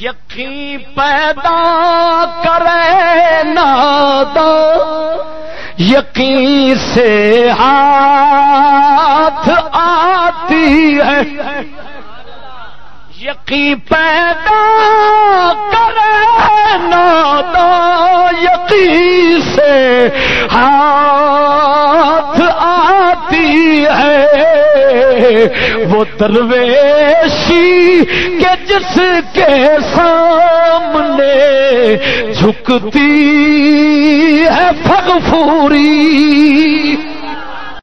یقین پیدا کرے نادا یقین سے ہاتھ آتی ہے۔ یقین پیدا کرے نادا یقین سے ہاتھ آتی ہے۔ وہ درویشی کے جس کے سامنے جھکتی ہے پھگ پوری